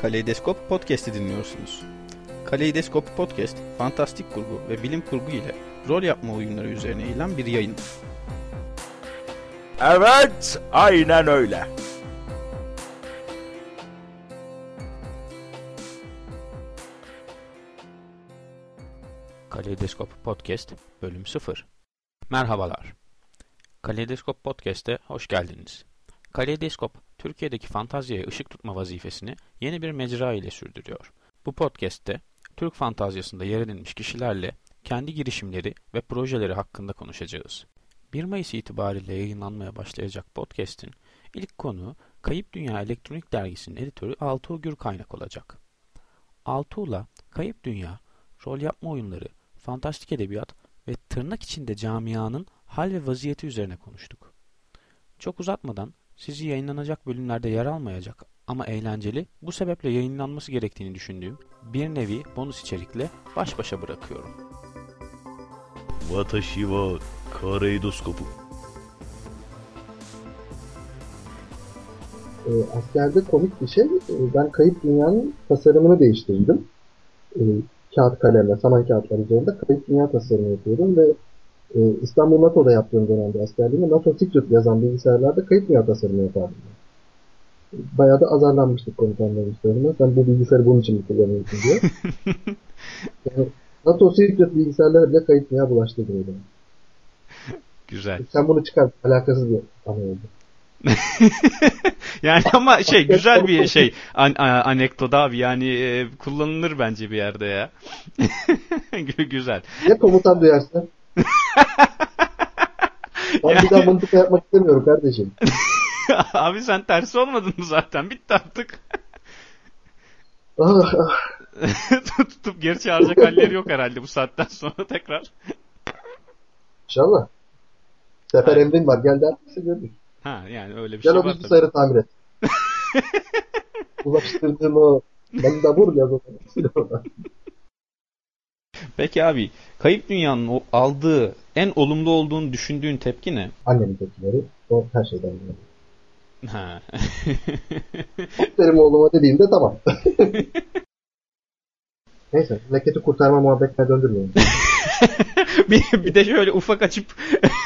Kaleidoskop Podcast'i dinliyorsunuz. Kaleidoskop Podcast, fantastik kurgu ve bilim kurgu ile rol yapma oyunları üzerine eğilen bir yayın. Evet, aynen öyle. Kaleidoskop Podcast bölüm 0 Merhabalar. Kaleidoskop Podcast'e hoş geldiniz. Kaleidoskop, Türkiye'deki fantaziye ışık tutma vazifesini yeni bir mecra ile sürdürüyor. Bu podcast'te Türk fantazyasında yer edinmiş kişilerle kendi girişimleri ve projeleri hakkında konuşacağız. 1 Mayıs itibariyle yayınlanmaya başlayacak podcast'in ilk konu Kayıp Dünya Elektronik Dergisi'nin editörü Altuğ Gürkaynak olacak. Altuğ'la Kayıp Dünya, rol yapma oyunları, fantastik edebiyat ve tırnak içinde camianın hal ve vaziyeti üzerine konuştuk. Çok uzatmadan sizi yayınlanacak bölümlerde yer almayacak ama eğlenceli, bu sebeple yayınlanması gerektiğini düşündüğüm bir nevi bonus içerikle baş başa bırakıyorum. Watashi wa kaleidoskopu. E, askerde komik bir şey. E, ben kayıp dünyanın tasarımını değiştirdim. E, kağıt kalemle, saman kağıtlar üzerinde kayıp dünya tasarımı yapıyordum ve e, İstanbul NATO'da yaptığım dönemde askerliğimde NATO Secret yazan bilgisayarlarda kayıp dünya tasarımı yapardım. Bayağı da azarlanmıştık komutanların üzerine. Sen bu bilgisayarı bunun için mi kullanıyorsun diye. yani, NATO Secret bilgisayarlara bile kayıp dünya bulaştırdı öyle. Güzel. Sen bunu çıkar. Alakasız bir anı oldu. yani ama şey güzel bir şey an, a, anekdot abi yani e, kullanılır bence bir yerde ya. güzel. Ya komutan duyarsa? ben Yani- bir daha mıntıka yapmak istemiyorum kardeşim. abi sen tersi olmadın mı zaten? Bitti artık. Ah, ah. Tutup geri çağıracak halleri yok herhalde bu saatten sonra tekrar. İnşallah. Sefer Evet. emrin var. Gel derse görürüz. Ha yani öyle bir Gel şey o var tabii. bilgisayarı tamir et. Ulaştırdığım o ben de vur o silahına. Peki abi kayıp dünyanın aldığı en olumlu olduğunu düşündüğün tepki ne? Annemin tepkileri. O her şeyden biliyor. Ha. Benim oğluma dediğimde tamam. Neyse. Leketi kurtarma muhabbetine döndürmeyin. bir, bir de şöyle ufak açıp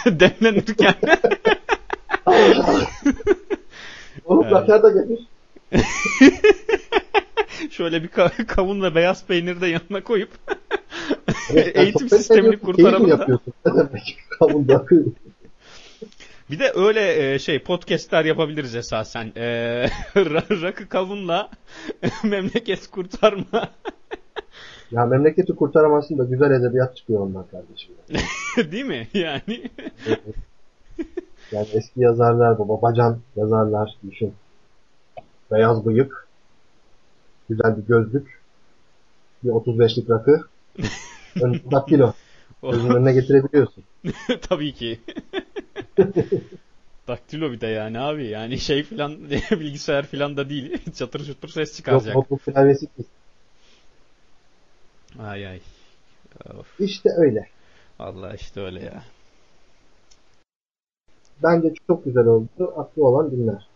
demlenirken Oğlum Zafer da gelmiş. şöyle bir ka- kavun ve beyaz peyniri de yanına koyup Eğitim sistemini kurtaramada. yapıyorsun? Ne demek? Bir de öyle e, şey podcastler yapabiliriz esasen. E, ra- rakı kavunla memleket kurtarma Ya memleketi kurtaramazsın da güzel edebiyat çıkıyor ondan kardeşim. değil mi? Yani Yani eski yazarlar, bu babacan yazarlar düşün. Beyaz bıyık, güzel bir gözlük, bir 35'lik rakı, önünde daktilo. Gözünün önüne getirebiliyorsun. tabii ki. Daktilo bir de yani abi. Yani şey filan bilgisayar filan da değil. Çatır çutur ses Yok çıkaracak. notebook klavyesi değil. Ay ay. Of, İşte öyle. Allah işte öyle ya. Bence çok güzel oldu. Aklı olan dinler.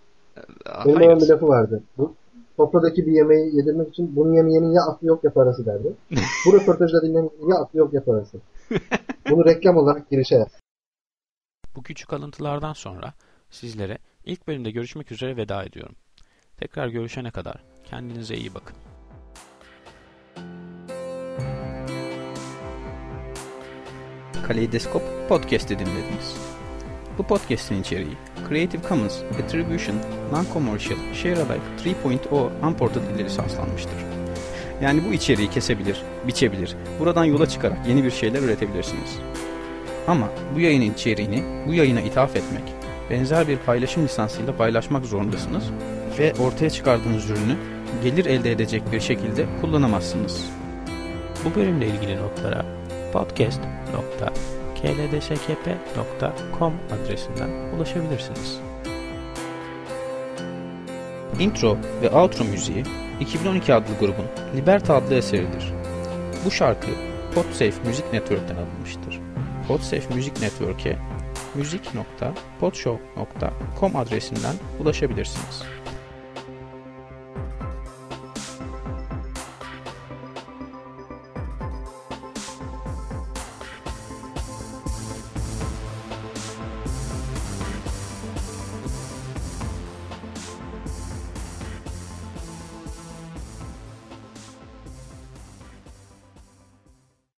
Ah, Benim bir lafı vardı. Bu sofradaki bir yemeği yedirmek için bunun yemeğinin ya aklı yok ya parası derdi. Bu röportajda dinlemenin ya aklı yok ya parası. Bunu reklam olarak girişe yaz. Bu küçük alıntılardan sonra sizlere ilk bölümde görüşmek üzere veda ediyorum. Tekrar görüşene kadar kendinize iyi bakın. Kaleidoskop Podcast'i dinlediniz. Bu podcast'in içeriği Creative Commons Attribution Non-Commercial Sharealike 3.0 Unported ile lisanslanmıştır. Yani bu içeriği kesebilir, biçebilir, buradan yola çıkarak yeni bir şeyler üretebilirsiniz. Ama bu yayının içeriğini bu yayına ithaf etmek, benzer bir paylaşım lisansıyla paylaşmak zorundasınız ve ortaya çıkardığınız ürünü gelir elde edecek bir şekilde kullanamazsınız. Bu bölümle ilgili notlara podcast.kldskp.com adresinden ulaşabilirsiniz. Intro ve outro müziği 2012 adlı grubun Liberta adlı eseridir. Bu şarkı Podsafe Müzik Network'ten alınmıştır. Podsafe Müzik Network'e müzik.podshow.com adresinden ulaşabilirsiniz.